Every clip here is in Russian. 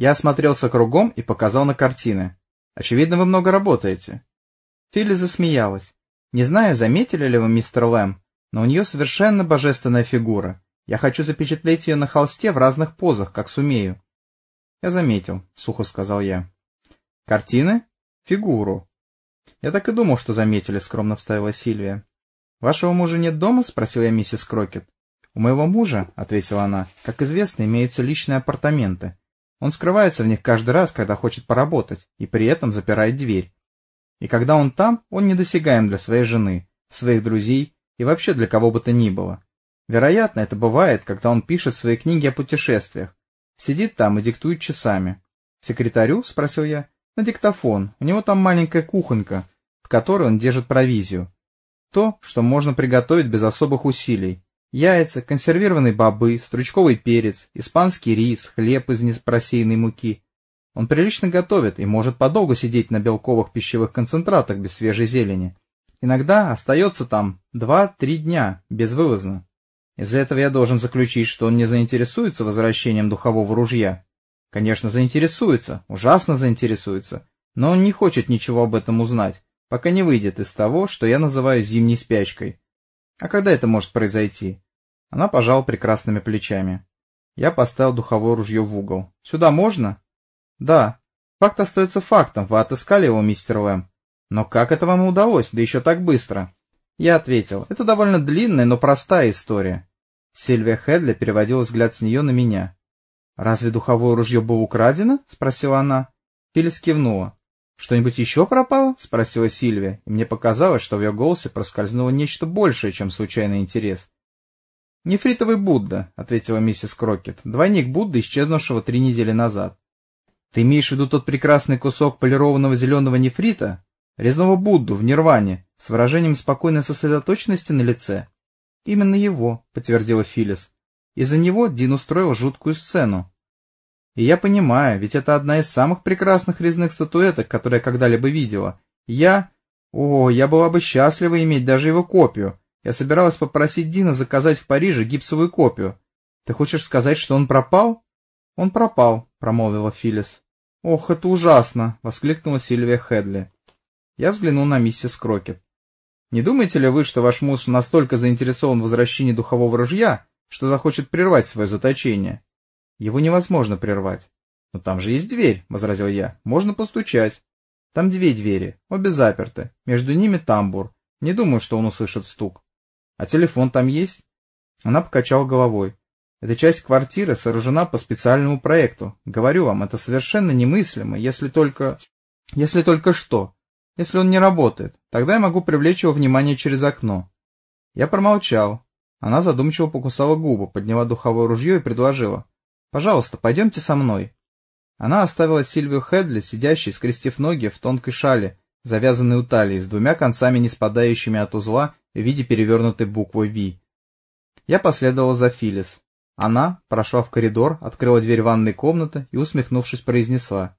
Я осмотрелся кругом и показал на картины. Очевидно, вы много работаете. Филли засмеялась. Не знаю, заметили ли вы мистер Лэм, но у нее совершенно божественная фигура. Я хочу запечатлеть ее на холсте в разных позах, как сумею. Я заметил, — сухо сказал я. Картины? Фигуру. Я так и думал, что заметили, — скромно вставила Сильвия. Вашего мужа нет дома? — спросил я миссис Крокет. У моего мужа, — ответила она, — как известно, имеются личные апартаменты. Он скрывается в них каждый раз, когда хочет поработать, и при этом запирает дверь. И когда он там, он недосягаем для своей жены, своих друзей и вообще для кого бы то ни было. Вероятно, это бывает, когда он пишет свои книги о путешествиях. Сидит там и диктует часами. «Секретарю?» — спросил я. «На диктофон. У него там маленькая кухонька, в которой он держит провизию. То, что можно приготовить без особых усилий. Яйца, консервированные бобы, стручковый перец, испанский рис, хлеб из непросеянной муки. Он прилично готовит и может подолгу сидеть на белковых пищевых концентратах без свежей зелени. Иногда остается там два-три дня, безвылазно. Из-за этого я должен заключить, что он не заинтересуется возвращением духового ружья. Конечно, заинтересуется, ужасно заинтересуется, но он не хочет ничего об этом узнать, пока не выйдет из того, что я называю зимней спячкой. А когда это может произойти? Она пожала прекрасными плечами. Я поставил духовое ружье в угол. Сюда можно? Да. Факт остается фактом. Вы отыскали его, мистер Лэм. Но как это вам удалось, да еще так быстро? Я ответил. Это довольно длинная, но простая история. Сильвия Хедли переводила взгляд с нее на меня. «Разве духовое ружье было украдено?» — спросила она. Филлис кивнула. «Что-нибудь еще пропало?» — спросила Сильвия, и мне показалось, что в ее голосе проскользнуло нечто большее, чем случайный интерес. «Нефритовый Будда», — ответила миссис Крокет, — «двойник Будды, исчезнувшего три недели назад». «Ты имеешь в виду тот прекрасный кусок полированного зеленого нефрита? Резного Будду в нирване, с выражением спокойной сосредоточенности на лице?» «Именно его», — подтвердила Филлис. «Из-за него Дин устроил жуткую сцену. И я понимаю, ведь это одна из самых прекрасных резных статуэток, которые я когда-либо видела. Я... О, я была бы счастлива иметь даже его копию. Я собиралась попросить Дина заказать в Париже гипсовую копию. Ты хочешь сказать, что он пропал? Он пропал, промолвила Филлис. Ох, это ужасно, воскликнула Сильвия Хедли. Я взглянул на миссис Крокет. Не думаете ли вы, что ваш муж настолько заинтересован в возвращении духового ружья, что захочет прервать свое заточение? Его невозможно прервать. Но там же есть дверь, — возразил я. Можно постучать. Там две двери, обе заперты. Между ними тамбур. Не думаю, что он услышит стук. А телефон там есть? Она покачала головой. Эта часть квартиры сооружена по специальному проекту. Говорю вам, это совершенно немыслимо, если только... Если только что? Если он не работает, тогда я могу привлечь его внимание через окно. Я промолчал. Она задумчиво покусала губы, подняла духовое ружье и предложила. Пожалуйста, пойдемте со мной. Она оставила Сильвию Хедли, сидящей, скрестив ноги в тонкой шале, завязанной у талии, с двумя концами, не спадающими от узла в виде перевернутой буквы «Ви». Я последовал за Филис. Она прошла в коридор, открыла дверь ванной комнаты и, усмехнувшись, произнесла.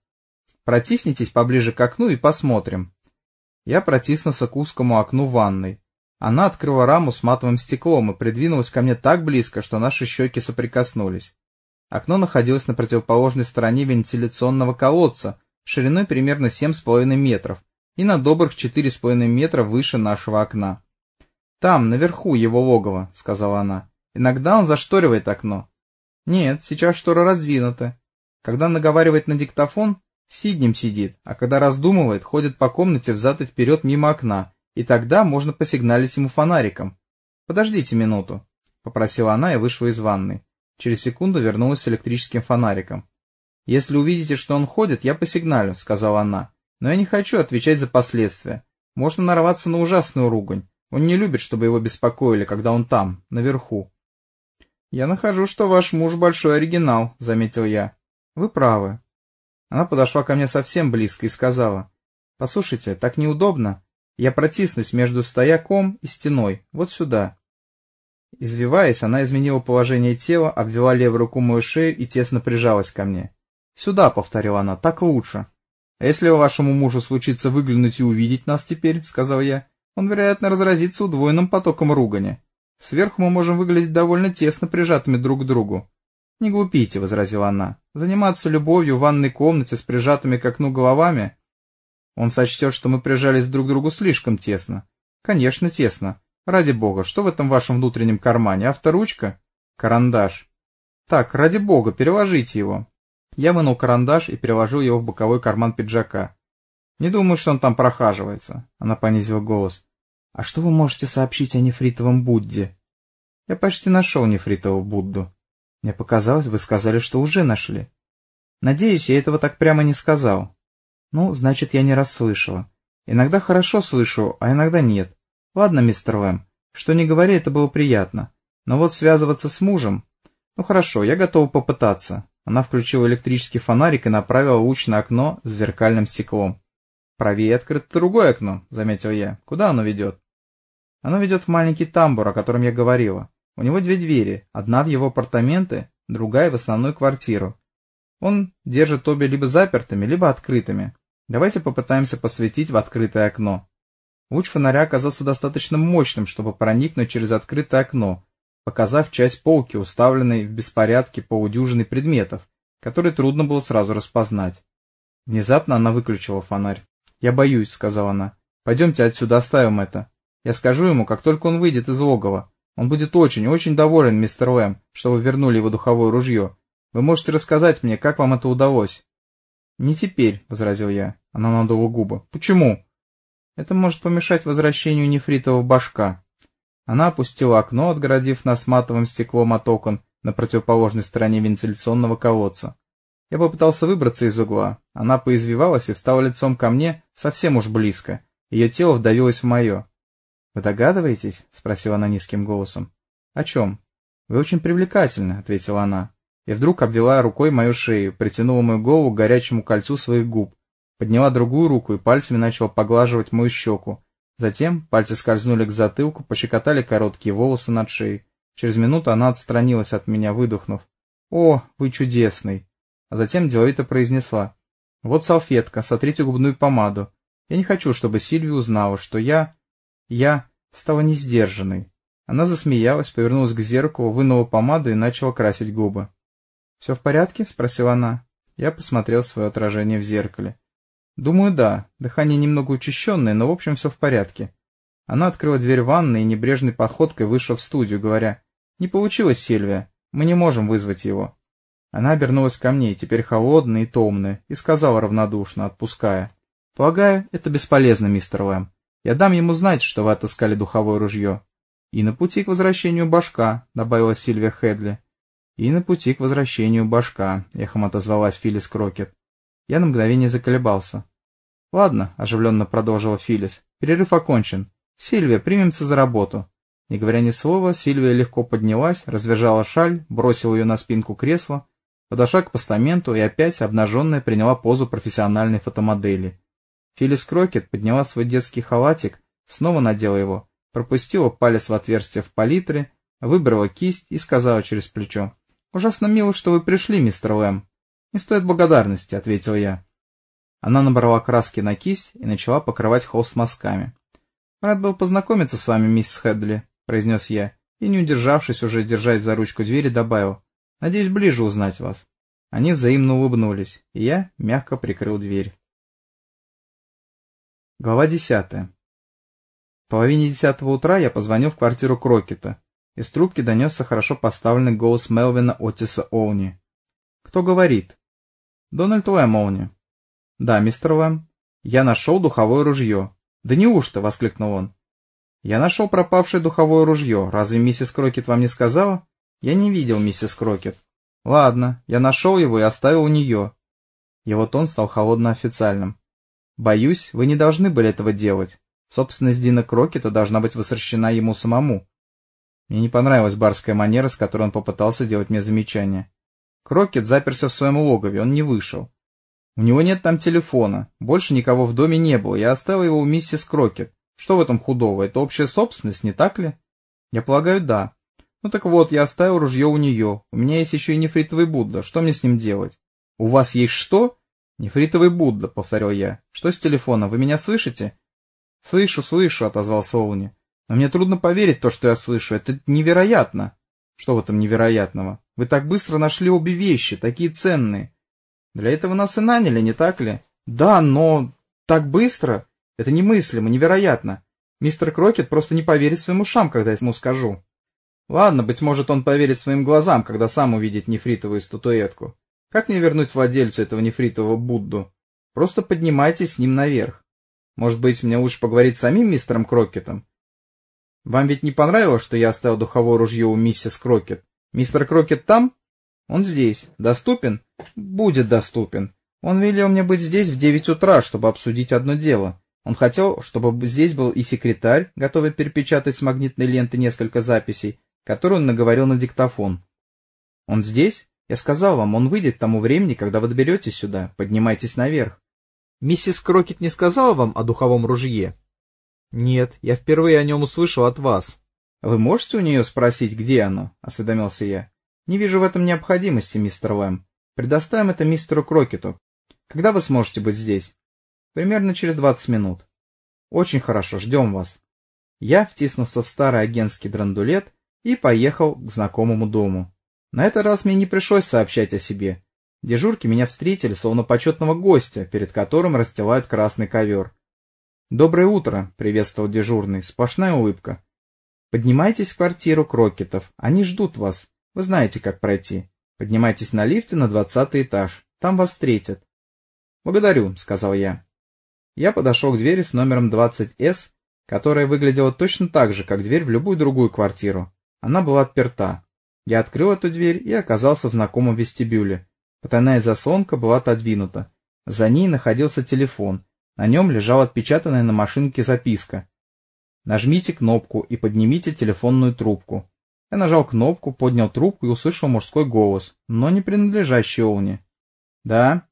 «Протиснитесь поближе к окну и посмотрим». Я протиснулся к узкому окну ванной. Она открыла раму с матовым стеклом и придвинулась ко мне так близко, что наши щеки соприкоснулись. Окно находилось на противоположной стороне вентиляционного колодца, шириной примерно 7,5 метров и на добрых 4,5 метра выше нашего окна. «Там, наверху, его логово», — сказала она. «Иногда он зашторивает окно». «Нет, сейчас штора раздвинута. Когда наговаривает на диктофон, сиднем сидит, а когда раздумывает, ходит по комнате взад и вперед мимо окна, и тогда можно посигналить ему фонариком. «Подождите минуту», — попросила она и вышла из ванной. Через секунду вернулась с электрическим фонариком. «Если увидите, что он ходит, я посигналю», — сказала она. «Но я не хочу отвечать за последствия. Можно нарваться на ужасную ругань. Он не любит, чтобы его беспокоили, когда он там, наверху». «Я нахожу, что ваш муж большой оригинал», — заметил я. «Вы правы». Она подошла ко мне совсем близко и сказала. «Послушайте, так неудобно. Я протиснусь между стояком и стеной, вот сюда». Извиваясь, она изменила положение тела, обвела левой руку мою шею и тесно прижалась ко мне. «Сюда», — повторила она, — «так лучше». «А если вашему мужу случится выглянуть и увидеть нас теперь», — сказал я, — «он, вероятно, разразится удвоенным потоком ругани. Сверху мы можем выглядеть довольно тесно прижатыми друг к другу». «Не глупите», — возразила она. Заниматься любовью в ванной комнате с прижатыми к окну головами? Он сочтет, что мы прижались друг к другу слишком тесно. Конечно, тесно. Ради бога, что в этом вашем внутреннем кармане? Авторучка? Карандаш. Так, ради бога, переложите его. Я вынул карандаш и переложил его в боковой карман пиджака. Не думаю, что он там прохаживается. Она понизила голос. А что вы можете сообщить о нефритовом Будде? Я почти нашел нефритового Будду. Мне показалось, вы сказали, что уже нашли. Надеюсь, я этого так прямо не сказал. Ну, значит, я не расслышала. Иногда хорошо слышу, а иногда нет. Ладно, мистер Лэм, что не говори, это было приятно. Но вот связываться с мужем... Ну хорошо, я готова попытаться. Она включила электрический фонарик и направила луч на окно с зеркальным стеклом. «Правее открыто другое окно», — заметил я. «Куда оно ведет?» «Оно ведет в маленький тамбур, о котором я говорила. У него две двери, одна в его апартаменты, другая в основную квартиру. Он держит обе либо запертыми, либо открытыми. Давайте попытаемся посветить в открытое окно. Луч фонаря оказался достаточно мощным, чтобы проникнуть через открытое окно, показав часть полки, уставленной в беспорядке полудюжины предметов, которые трудно было сразу распознать. Внезапно она выключила фонарь. «Я боюсь», — сказала она. «Пойдемте отсюда оставим это. Я скажу ему, как только он выйдет из логова. Он будет очень-очень доволен, мистер Лэм, что вы вернули его духовое ружье. Вы можете рассказать мне, как вам это удалось?» «Не теперь», — возразил я. Она надула губы. «Почему?» «Это может помешать возвращению нефритового башка». Она опустила окно, отгородив нас матовым стеклом от окон на противоположной стороне вентиляционного колодца. Я попытался выбраться из угла. Она поизвивалась и встала лицом ко мне совсем уж близко. Ее тело вдавилось в мое. «Вы догадываетесь?» — спросила она низким голосом. «О чем?» «Вы очень привлекательны», — ответила она. И вдруг обвела рукой мою шею, притянула мою голову к горячему кольцу своих губ, подняла другую руку и пальцами начала поглаживать мою щеку. Затем пальцы скользнули к затылку, пощекотали короткие волосы над шеей. Через минуту она отстранилась от меня, выдохнув. «О, вы чудесный!» А затем деловито произнесла. «Вот салфетка, сотрите губную помаду. Я не хочу, чтобы Сильвия узнала, что я...» Я стала несдержанной. Она засмеялась, повернулась к зеркалу, вынула помаду и начала красить губы. «Все в порядке?» — спросила она. Я посмотрел свое отражение в зеркале. «Думаю, да. Дыхание немного учащенное, но в общем все в порядке». Она открыла дверь ванной и небрежной походкой вышла в студию, говоря, «Не получилось, Сильвия. Мы не можем вызвать его». Она обернулась ко мне, теперь холодная и томная, и сказала равнодушно, отпуская, «Полагаю, это бесполезно, мистер Лэм. Я дам ему знать, что вы отыскали духовое ружье. И на пути к возвращению башка, — добавила Сильвия Хедли. И на пути к возвращению башка, — эхом отозвалась Филлис Крокет. Я на мгновение заколебался. — Ладно, — оживленно продолжила Филлис, — перерыв окончен. Сильвия, примемся за работу. Не говоря ни слова, Сильвия легко поднялась, развязала шаль, бросила ее на спинку кресла, подошла к постаменту и опять, обнаженная, приняла позу профессиональной фотомодели. Филлис Крокет подняла свой детский халатик, снова надела его, пропустила палец в отверстие в палитре, выбрала кисть и сказала через плечо. «Ужасно мило, что вы пришли, мистер Лэм». «Не стоит благодарности», — ответил я. Она набрала краски на кисть и начала покрывать холст мазками. «Рад был познакомиться с вами, мисс Хедли», — произнес я, и, не удержавшись, уже держась за ручку двери, добавил. «Надеюсь, ближе узнать вас». Они взаимно улыбнулись, и я мягко прикрыл дверь. Глава десятая. В половине десятого утра я позвонил в квартиру Крокета. Из трубки донесся хорошо поставленный голос Мелвина Отиса Олни. «Кто говорит?» «Дональд Лэм Олни». «Да, мистер Лэм. Я нашел духовое ружье». «Да неужто?» — воскликнул он. «Я нашел пропавшее духовое ружье. Разве миссис Крокет вам не сказала?» «Я не видел миссис Крокет». «Ладно, я нашел его и оставил у нее». Его тон стал холодно-официальным. Боюсь, вы не должны были этого делать. Собственность Дина Крокета должна быть возвращена ему самому. Мне не понравилась барская манера, с которой он попытался делать мне замечание. Крокет заперся в своем логове, он не вышел. У него нет там телефона, больше никого в доме не было, я оставил его у миссис Крокет. Что в этом худого? Это общая собственность, не так ли? Я полагаю, да. Ну так вот, я оставил ружье у нее. У меня есть еще и нефритовый Будда. Что мне с ним делать? У вас есть что? «Нефритовый Будда», — повторил я. «Что с телефоном? Вы меня слышите?» «Слышу, слышу», — отозвался Олни. «Но мне трудно поверить то, что я слышу. Это невероятно». Что в этом невероятного? Вы так быстро нашли обе вещи, такие ценные. Для этого нас и наняли, не так ли? Да, но так быстро? Это немыслимо, невероятно. Мистер Крокет просто не поверит своим ушам, когда я ему скажу. Ладно, быть может, он поверит своим глазам, когда сам увидит нефритовую статуэтку. Как мне вернуть владельцу этого нефритового Будду? Просто поднимайтесь с ним наверх. Может быть, мне лучше поговорить с самим мистером Крокетом? Вам ведь не понравилось, что я оставил духовое ружье у миссис Крокет? Мистер Крокет там? Он здесь. Доступен? Будет доступен. Он велел мне быть здесь в девять утра, чтобы обсудить одно дело. Он хотел, чтобы здесь был и секретарь, готовый перепечатать с магнитной ленты несколько записей, которые он наговорил на диктофон. Он здесь? Я сказал вам, он выйдет к тому времени, когда вы доберетесь сюда. Поднимайтесь наверх. Миссис Крокет не сказала вам о духовом ружье? Нет, я впервые о нем услышал от вас. Вы можете у нее спросить, где оно? Осведомился я. Не вижу в этом необходимости, мистер Лэм. Предоставим это мистеру Крокету. Когда вы сможете быть здесь? Примерно через двадцать минут. Очень хорошо, ждем вас. Я втиснулся в старый агентский драндулет и поехал к знакомому дому. На этот раз мне не пришлось сообщать о себе. Дежурки меня встретили, словно почетного гостя, перед которым расстилают красный ковер. «Доброе утро», — приветствовал дежурный, сплошная улыбка. «Поднимайтесь в квартиру Крокетов, они ждут вас. Вы знаете, как пройти. Поднимайтесь на лифте на двадцатый этаж, там вас встретят». «Благодарю», — сказал я. Я подошел к двери с номером 20С, которая выглядела точно так же, как дверь в любую другую квартиру. Она была отперта. Я открыл эту дверь и оказался в знакомом вестибюле. Потайная заслонка была отодвинута. За ней находился телефон, на нем лежала отпечатанная на машинке записка. Нажмите кнопку и поднимите телефонную трубку. Я нажал кнопку, поднял трубку и услышал мужской голос, но не принадлежащий Олне. «Да?»